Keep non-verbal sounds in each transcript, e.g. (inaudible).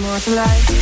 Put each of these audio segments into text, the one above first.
More to life.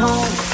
home.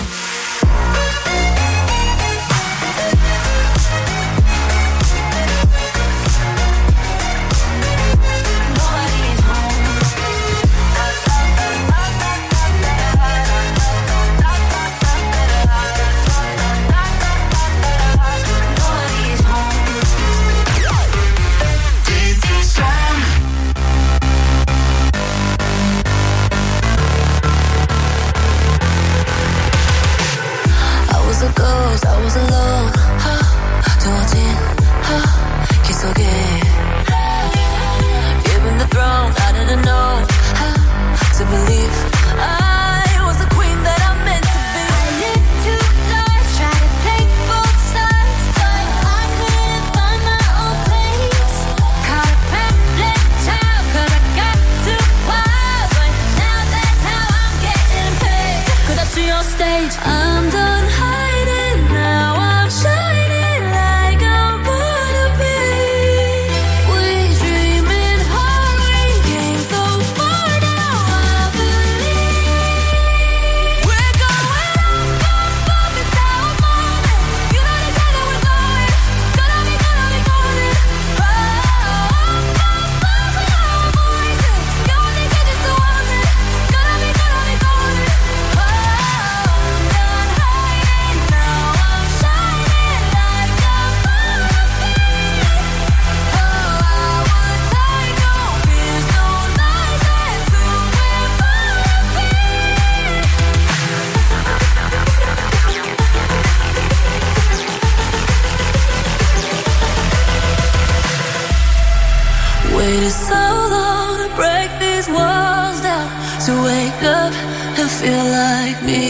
waited so long to break these walls down To wake up and feel like me.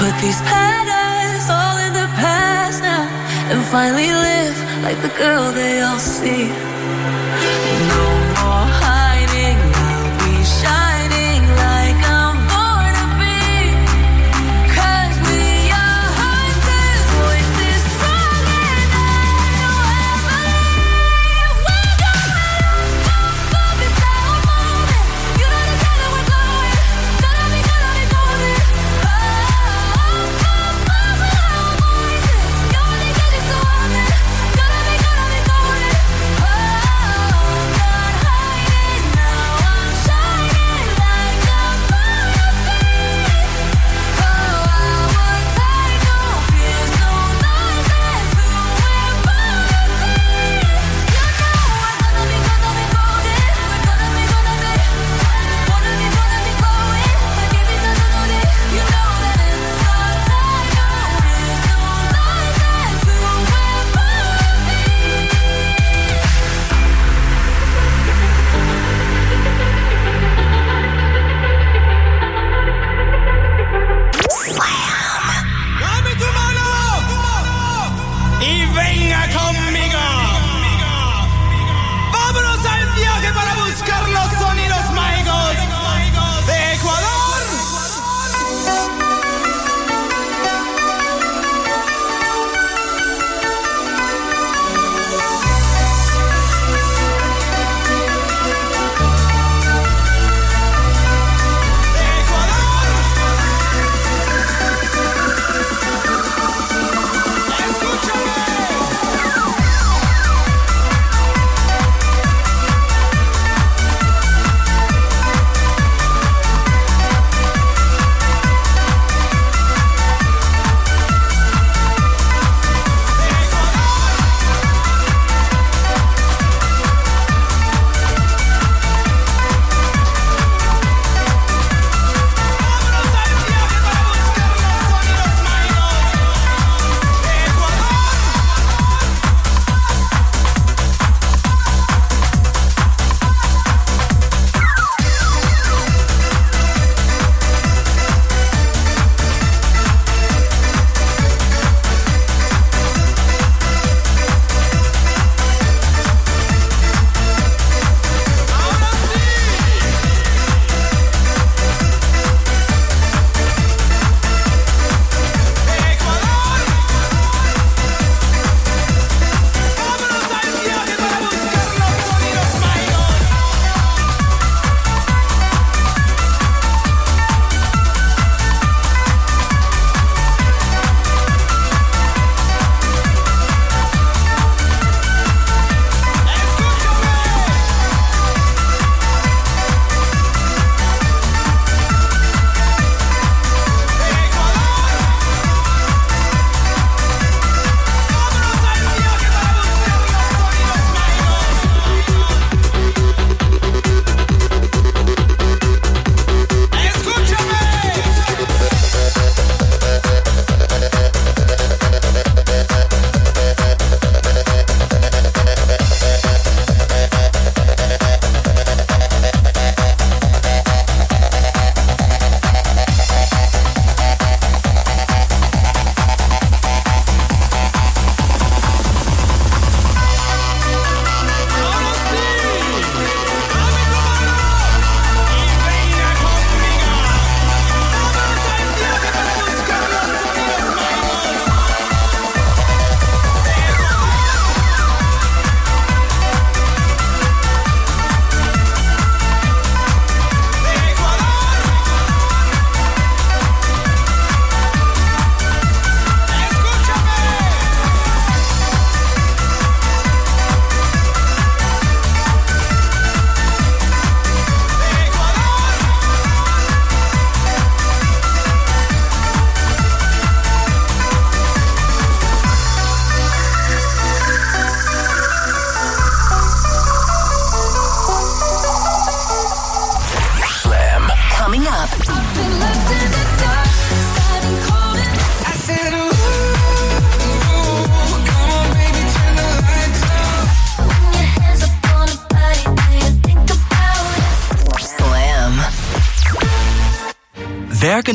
Put these patterns all in the past now And finally live like the girl they all see.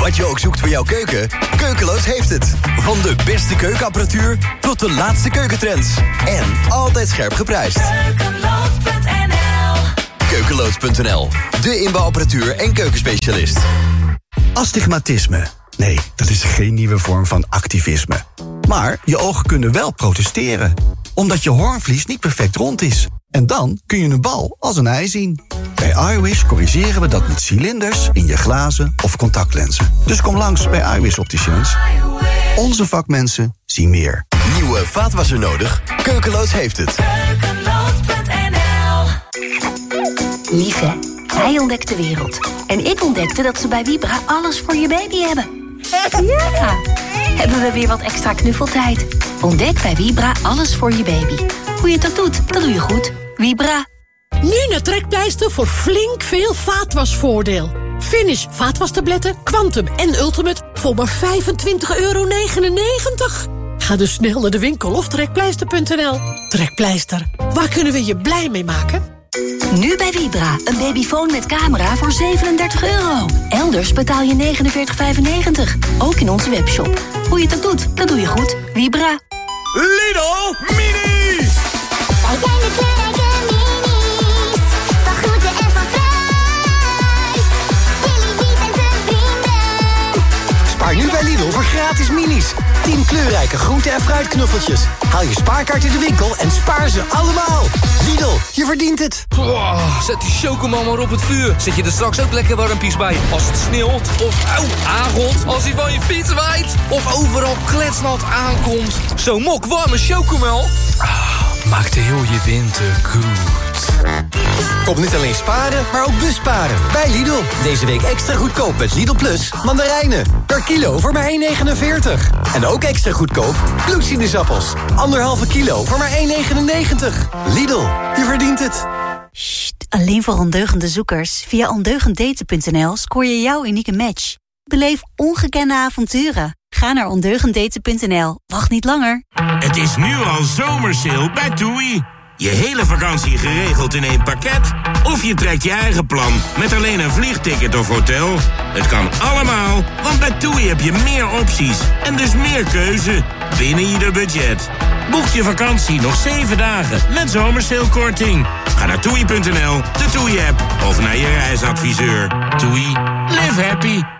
Wat je ook zoekt voor jouw keuken, Keukeloos heeft het. Van de beste keukenapparatuur tot de laatste keukentrends. En altijd scherp geprijsd. Keukeloos.nl, de inbouwapparatuur en keukenspecialist. Astigmatisme. Nee, dat is geen nieuwe vorm van activisme. Maar je ogen kunnen wel protesteren. Omdat je hoornvlies niet perfect rond is. En dan kun je een bal als een ei zien. Bij iWish corrigeren we dat met cilinders in je glazen of contactlenzen. Dus kom langs bij iWish Opticians. Onze vakmensen zien meer. Nieuwe vaatwasser nodig? Keukeloos heeft het. Lieve, hij ontdekt de wereld. En ik ontdekte dat ze bij Vibra alles voor je baby hebben. (laughs) Ja! Hebben we weer wat extra knuffeltijd. Ontdek bij Vibra alles voor je baby. Hoe je ook doet, dat doe je goed. Vibra. Nu naar Trekpleister voor flink veel vaatwasvoordeel. Finish vaatwastabletten, Quantum en Ultimate voor maar 25,99 euro. Ga dus snel naar de winkel of trekpleister.nl. Trekpleister, waar kunnen we je blij mee maken? Nu bij Vibra. Een babyfoon met camera voor 37 euro. Elders betaal je 49,95. Ook in onze webshop. Hoe je het ook doet, dat doe je goed. Vibra. Lidl Mini! Wij zijn de kleurrijke minis. Van groente en van fruit. Billy en zijn vrienden. Spaar nu bij Lidl voor gratis minis. 10 kleurrijke groente- en fruitknuffeltjes. Haal je spaarkaart in de winkel en spaar ze allemaal. Lidl, je verdient het. Oh, zet die chocomel maar op het vuur. Zet je er straks ook lekker warmpies bij. Als het sneeuwt of aangot. Als hij van je fiets waait. Of overal kletsnat aankomt. Zo'n mok warme chocomel. Ah, maakt heel je winter goed. Kom niet alleen sparen, maar ook busparen. Bij Lidl. Deze week extra goedkoop met Lidl Plus mandarijnen. Per kilo voor maar 1,49. En ook extra goedkoop bloedsinusappels. Anderhalve kilo voor maar 1,99. Lidl, je verdient het. Alleen voor ondeugende zoekers. Via ondeugenddaten.nl scoor je jouw unieke match. Beleef ongekende avonturen. Ga naar ondeugenddaten.nl. Wacht niet langer. Het is nu al zomersale bij TUI. Je hele vakantie geregeld in één pakket? Of je trekt je eigen plan met alleen een vliegticket of hotel? Het kan allemaal, want bij TUI heb je meer opties en dus meer keuze binnen ieder budget. Boek je vakantie nog 7 dagen met zomersailkorting. Ga naar toei.nl, de TUI-app of naar je reisadviseur. TUI, live happy.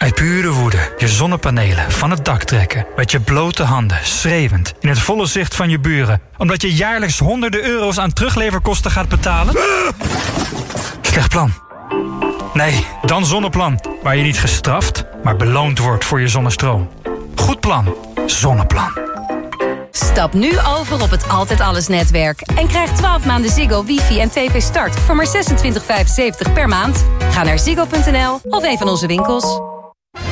Uit pure woede je zonnepanelen van het dak trekken. Met je blote handen, schreeuwend, in het volle zicht van je buren. Omdat je jaarlijks honderden euro's aan terugleverkosten gaat betalen? Slecht plan. Nee, dan Zonneplan. Waar je niet gestraft, maar beloond wordt voor je zonnestroom. Goed plan. Zonneplan. Stap nu over op het Altijd Alles netwerk. En krijg 12 maanden Ziggo, wifi en tv start voor maar 26,75 per maand. Ga naar ziggo.nl of een van onze winkels.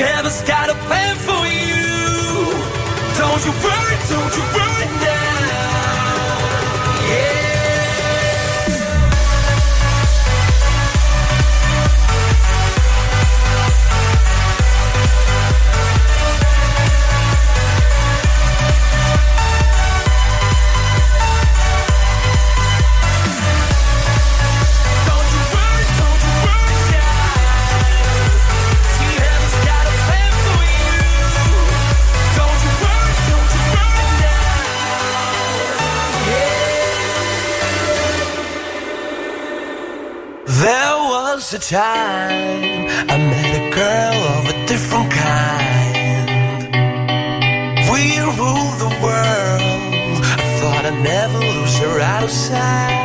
Heaven's got a plan for you. Don't you worry, time I met a girl of a different kind. We ruled the world. I thought I'd never lose her out of sight.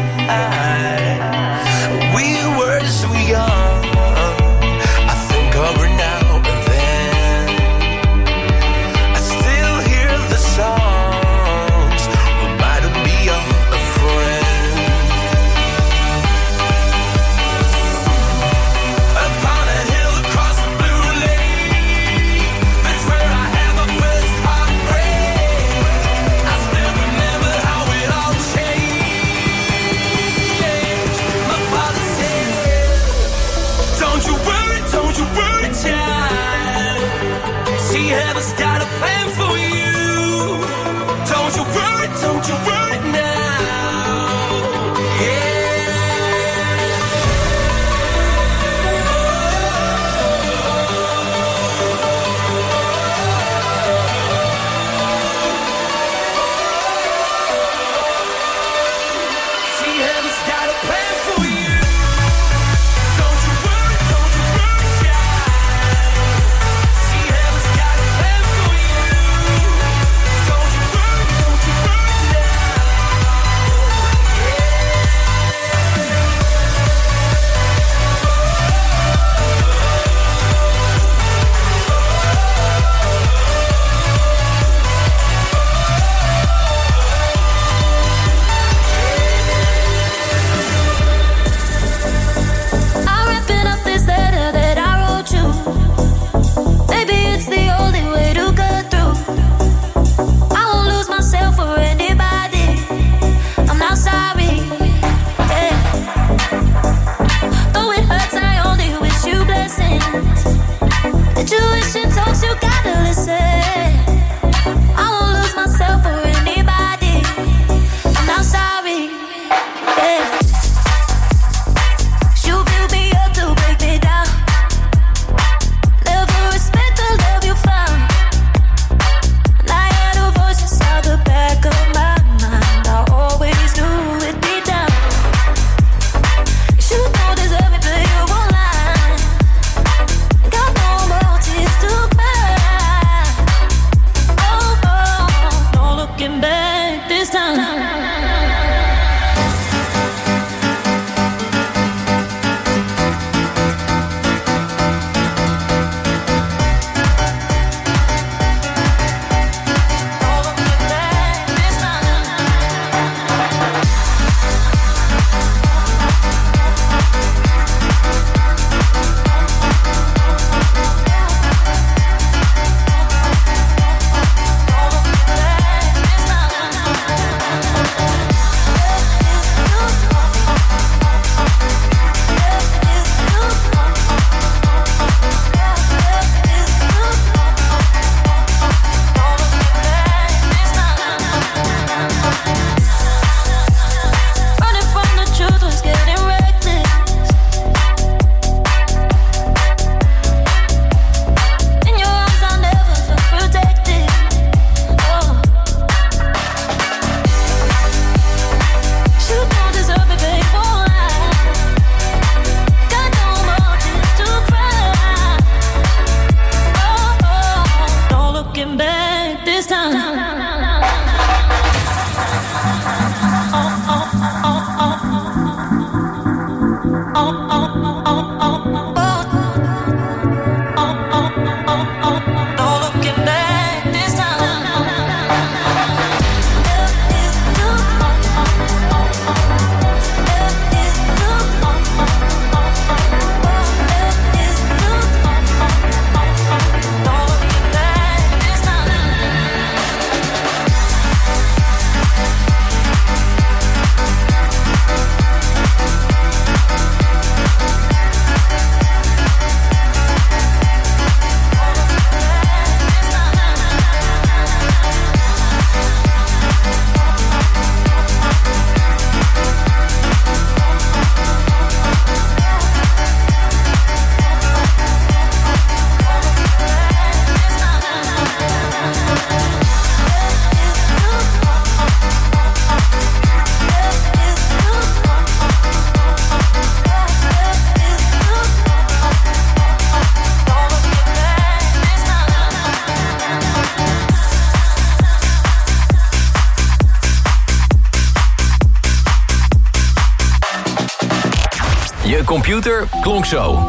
Computer klonk zo.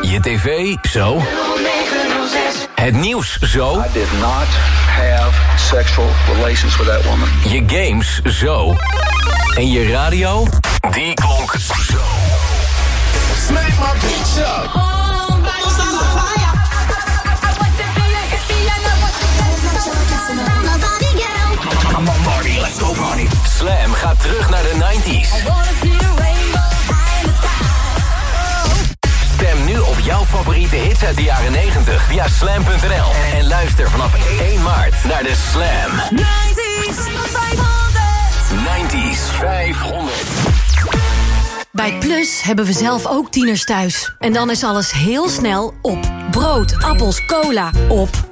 Je tv zo. Het nieuws zo. I did not have sexual relations with that woman. Je games zo. En je radio, die klonk zo. Smack my bitch up. Slam gaat terug naar de 90s. Stem nu op jouw favoriete hits uit de jaren 90 via slam.nl. En luister vanaf 1 maart naar de Slam 90s 500. Bij Plus hebben we zelf ook tieners thuis. En dan is alles heel snel op. Brood, appels, cola, op.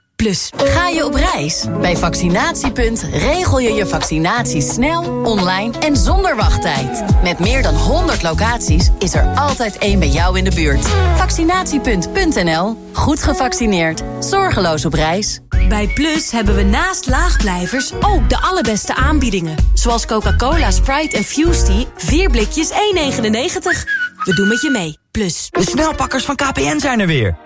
Plus. Ga je op reis? Bij Vaccinatiepunt regel je je vaccinatie snel, online en zonder wachttijd. Met meer dan 100 locaties is er altijd één bij jou in de buurt. Vaccinatiepunt.nl. Goed gevaccineerd. Zorgeloos op reis. Bij Plus hebben we naast laagblijvers ook de allerbeste aanbiedingen. Zoals Coca-Cola, Sprite en Fusty. 4 blikjes 1,99. We doen met je mee. Plus. De snelpakkers van KPN zijn er weer.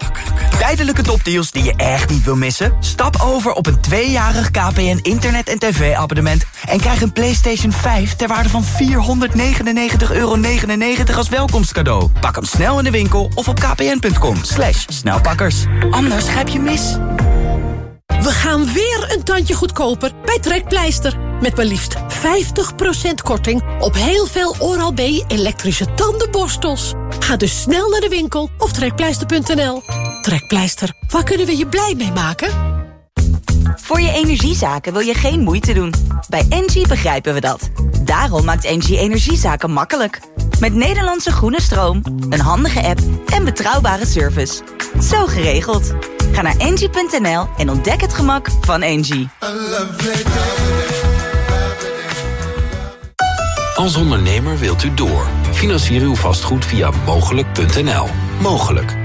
Tijdelijke topdeals die je echt niet wil missen? Stap over op een tweejarig KPN internet- en tv-abonnement... en krijg een PlayStation 5 ter waarde van 499,99 euro als welkomstcadeau. Pak hem snel in de winkel of op kpn.com. Slash snelpakkers. Anders grijp je mis. We gaan weer een tandje goedkoper bij Trekpleister. Met maar liefst 50% korting op heel veel Oral-B elektrische tandenborstels. Ga dus snel naar de winkel of trekpleister.nl. Trekpleister, waar kunnen we je blij mee maken? Voor je energiezaken wil je geen moeite doen. Bij Engie begrijpen we dat. Daarom maakt Engie energiezaken makkelijk. Met Nederlandse groene stroom, een handige app en betrouwbare service. Zo geregeld. Ga naar engie.nl en ontdek het gemak van Engie. Als ondernemer wilt u door. Financier uw vastgoed via mogelijk.nl. Mogelijk.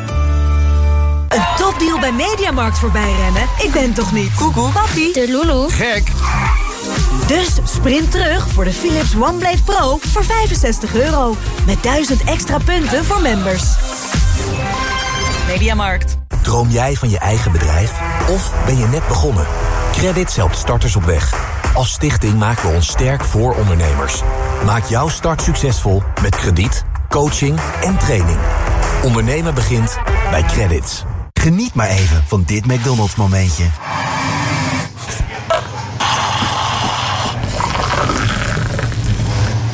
Een topdeal bij Mediamarkt voorbij rennen? Ik ben toch niet? Koekoek. Papi. De Lulu. Gek. Dus sprint terug voor de Philips OneBlade Pro voor 65 euro. Met 1000 extra punten voor members. Mediamarkt. Droom jij van je eigen bedrijf? Of ben je net begonnen? Credit helpt starters op weg. Als stichting maken we ons sterk voor ondernemers. Maak jouw start succesvol met krediet, coaching en training. Ondernemen begint bij Credits. Geniet maar even van dit McDonald's momentje.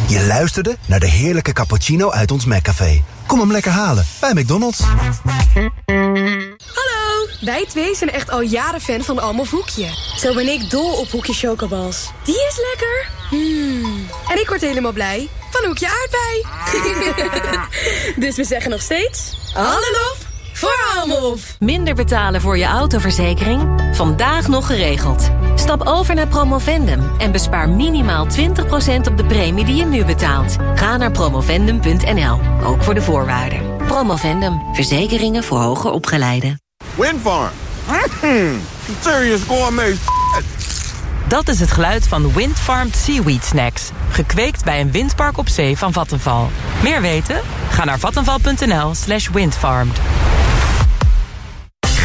Je luisterde naar de heerlijke cappuccino uit ons McCafé. Kom hem lekker halen bij McDonald's. Hallo, wij twee zijn echt al jaren fan van Almof Hoekje. Zo ben ik dol op Hoekje Chocobals. Die is lekker. Hmm. En ik word helemaal blij van Hoekje Aardbei. (laughs) dus we zeggen nog steeds... Lof voor. Minder betalen voor je autoverzekering? Vandaag nog geregeld. Stap over naar Promovendum en bespaar minimaal 20% op de premie die je nu betaalt. Ga naar promovendum.nl, ook voor de voorwaarden. Promovendum, verzekeringen voor hoger opgeleiden. Windfarm. Mm, serious gourmet Dat is het geluid van Windfarmed Seaweed Snacks. Gekweekt bij een windpark op zee van Vattenval. Meer weten? Ga naar vattenval.nl slash windfarmed.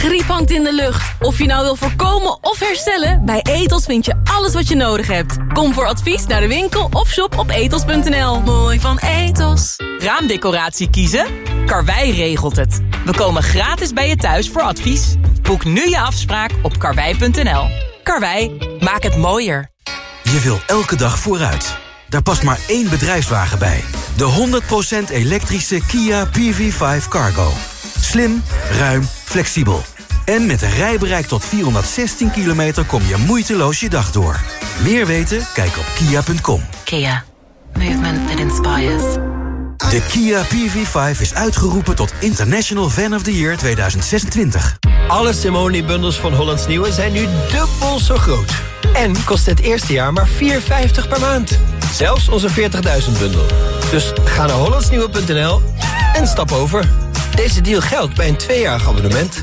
Griep hangt in de lucht. Of je nou wil voorkomen of herstellen, bij Etos vind je alles wat je nodig hebt. Kom voor advies naar de winkel of shop op etos.nl. Mooi van Etos. Raamdecoratie kiezen? Karwei regelt het. We komen gratis bij je thuis voor advies. Boek nu je afspraak op karwei.nl. Karwei, maak het mooier. Je wil elke dag vooruit. Daar past maar één bedrijfswagen bij. De 100% elektrische Kia PV5 Cargo. Slim, ruim, flexibel. En met een rijbereik tot 416 kilometer kom je moeiteloos je dag door. Meer weten? Kijk op kia.com. Kia. Movement that inspires. De Kia PV5 is uitgeroepen tot International Fan of the Year 2026. Alle Simone-bundels van Hollands Nieuwe zijn nu dubbel zo groot. En kost het eerste jaar maar 4,50 per maand. Zelfs onze 40.000 bundel. Dus ga naar hollandsnieuwe.nl en stap over. Deze deal geldt bij een tweejarig abonnement.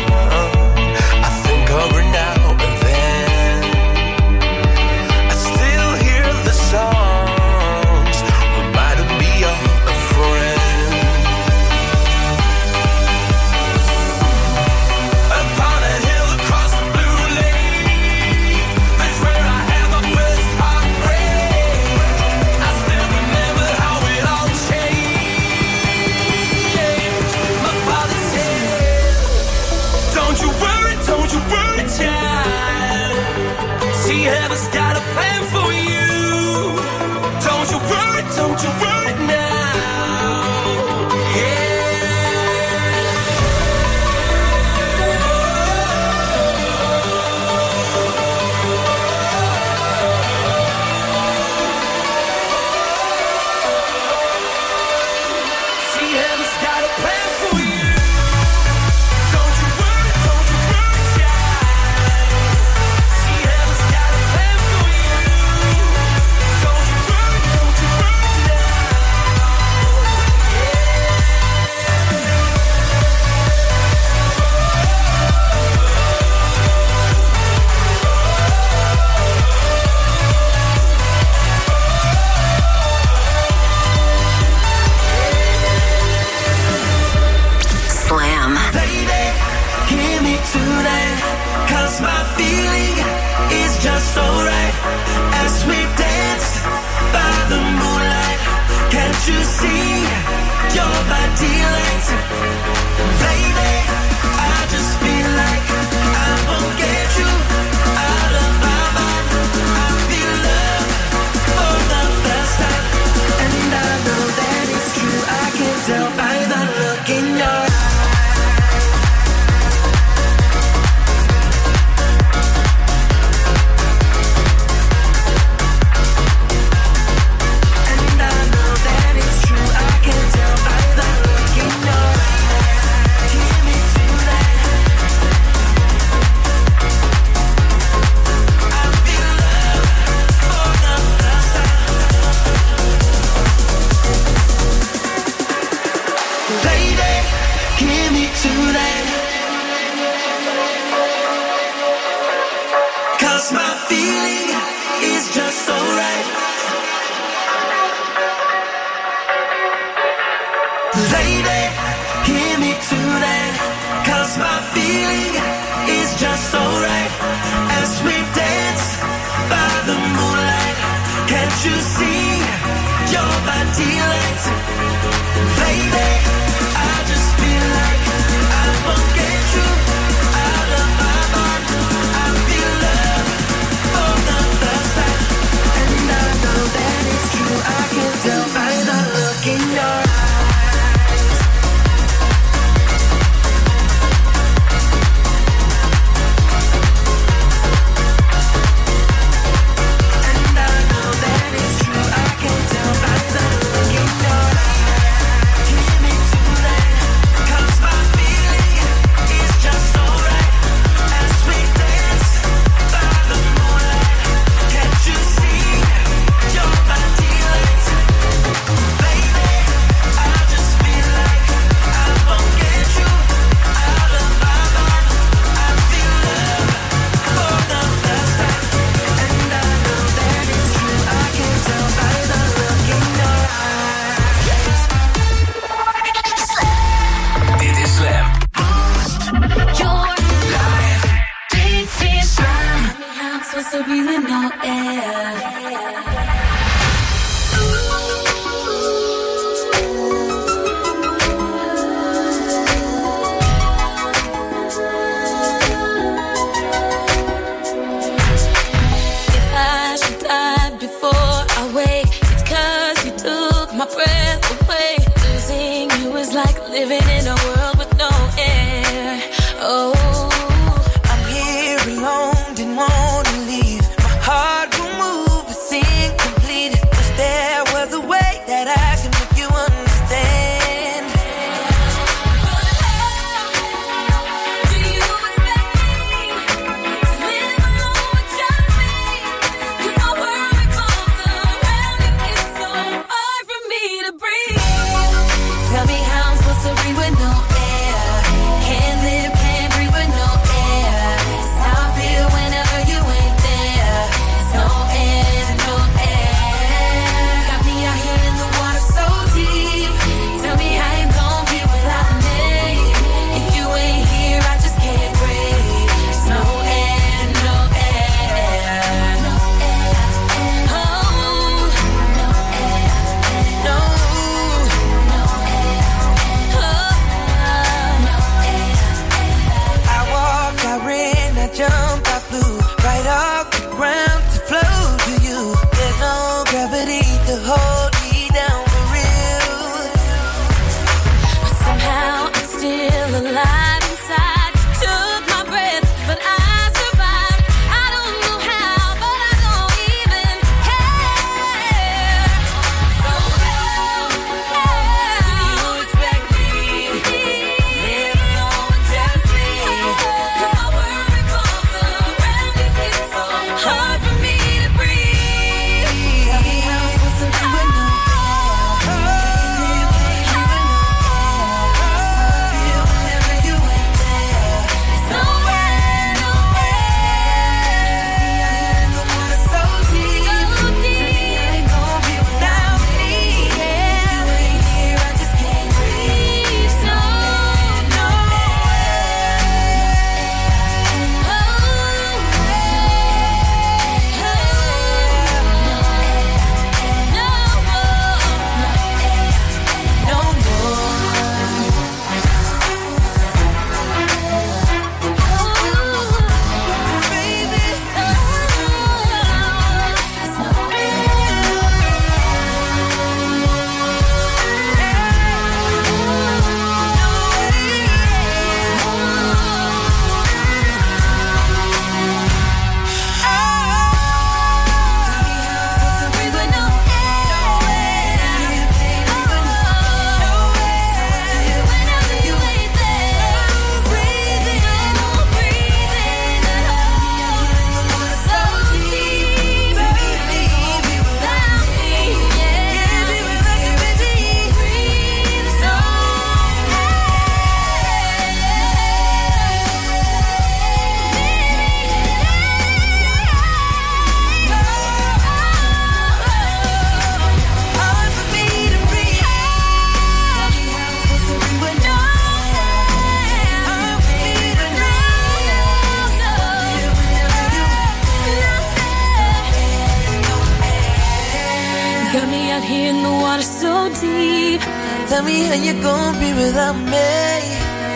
deep. Tell me how you gonna be without me.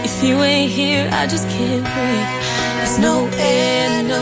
If you ain't here, I just can't breathe. There's no end, no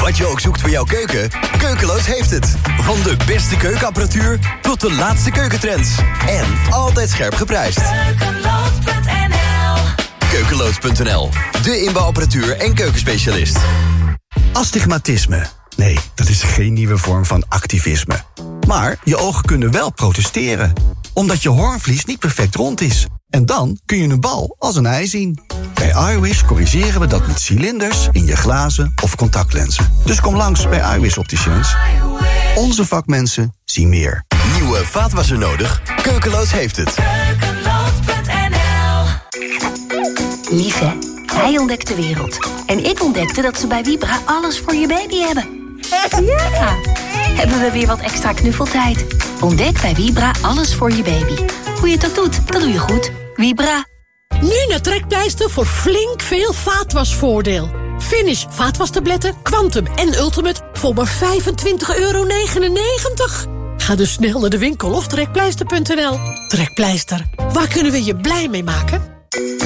Wat je ook zoekt voor jouw keuken, Keukeloos heeft het. Van de beste keukenapparatuur tot de laatste keukentrends. En altijd scherp geprijsd. Keukeloos.nl, de inbouwapparatuur en keukenspecialist. Astigmatisme. Nee, dat is geen nieuwe vorm van activisme. Maar je ogen kunnen wel protesteren. Omdat je hoornvlies niet perfect rond is. En dan kun je een bal als een ei zien. Bij iWish corrigeren we dat met cilinders in je glazen of contactlenzen. Dus kom langs bij iWish Opticians. Onze vakmensen zien meer. Nieuwe vaatwasser nodig? Keukeloos heeft het. Lieve, hij ontdekt de wereld. En ik ontdekte dat ze bij Vibra alles voor je baby hebben. Ja! Hebben we weer wat extra knuffeltijd. Ontdek bij Vibra alles voor je baby. Hoe je het ook doet, dat doe je goed. Vibra. Nu naar Trekpleister voor flink veel vaatwasvoordeel. Finish vaatwastabletten, Quantum en Ultimate voor maar 25,99 euro. Ga dus snel naar de winkel of trekpleister.nl. Trekpleister, waar kunnen we je blij mee maken?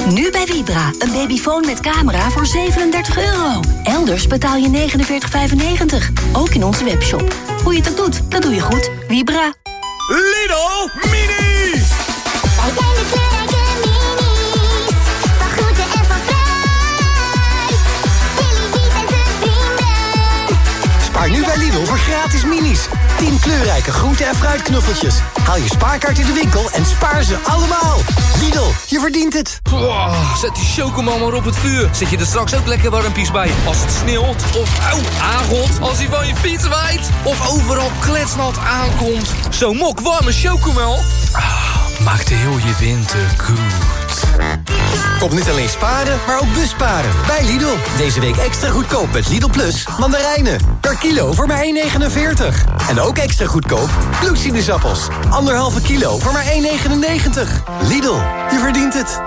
Nu bij Vibra. Een babyfoon met camera voor 37 euro. Elders betaal je 49,95. Ook in onze webshop. Hoe je het ook doet, dat doe je goed. Vibra. Lidl Mini! Wij zijn de Nu bij Lidl voor gratis minis. 10 kleurrijke groente- en fruitknuffeltjes. Haal je spaarkaart in de winkel en spaar ze allemaal. Lidl, je verdient het. zet die chocomel maar op het vuur. Zet je er straks ook lekker warmpies bij. Als het sneeuwt of auw, aangot. Als hij van je fiets waait. Of overal kletsnat aankomt. Zo'n mok warme chocomel. Maakt heel je winter goed. Kom niet alleen sparen, maar ook busparen. Bij Lidl. Deze week extra goedkoop met Lidl Plus mandarijnen. Per kilo voor maar 1,49. En ook extra goedkoop bloedsinusappels. Anderhalve kilo voor maar 1,99. Lidl, je verdient het.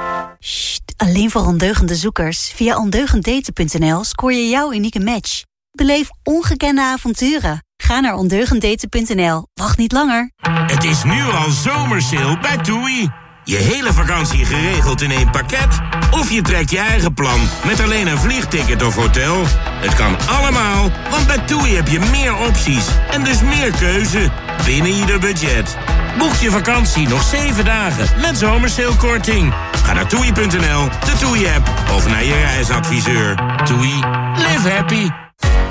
Alleen voor ondeugende zoekers. Via ondeugenddaten.nl scoor je jouw unieke match. Beleef ongekende avonturen. Ga naar ondeugenddaten.nl. Wacht niet langer. Het is nu al zomersale bij TUI. Je hele vakantie geregeld in één pakket? Of je trekt je eigen plan met alleen een vliegticket of hotel? Het kan allemaal, want bij TUI heb je meer opties en dus meer keuze binnen ieder budget. Boek je vakantie nog 7 dagen met zomersalekorting. Ga naar toei.nl, de TUI-app of naar je reisadviseur. TUI, live happy.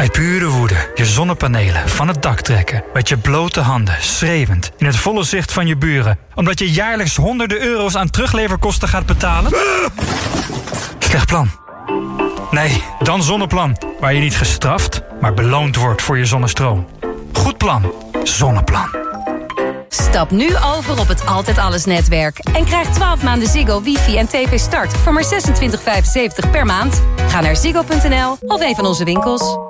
Uit pure woede je zonnepanelen van het dak trekken. Met je blote handen, schreeuwend, in het volle zicht van je buren. Omdat je jaarlijks honderden euro's aan terugleverkosten gaat betalen? Slecht plan. Nee, dan Zonneplan. Waar je niet gestraft, maar beloond wordt voor je zonnestroom. Goed plan. Zonneplan. Stap nu over op het Altijd Alles netwerk. En krijg 12 maanden Ziggo, wifi en tv start voor maar 26,75 per maand. Ga naar ziggo.nl of een van onze winkels.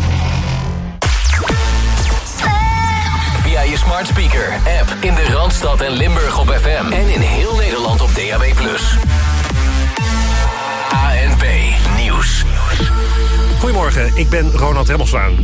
smart speaker. App in de Randstad en Limburg op FM. En in heel Nederland op DAB+. ANP Nieuws. Goedemorgen, ik ben Ronald Remmelswaan.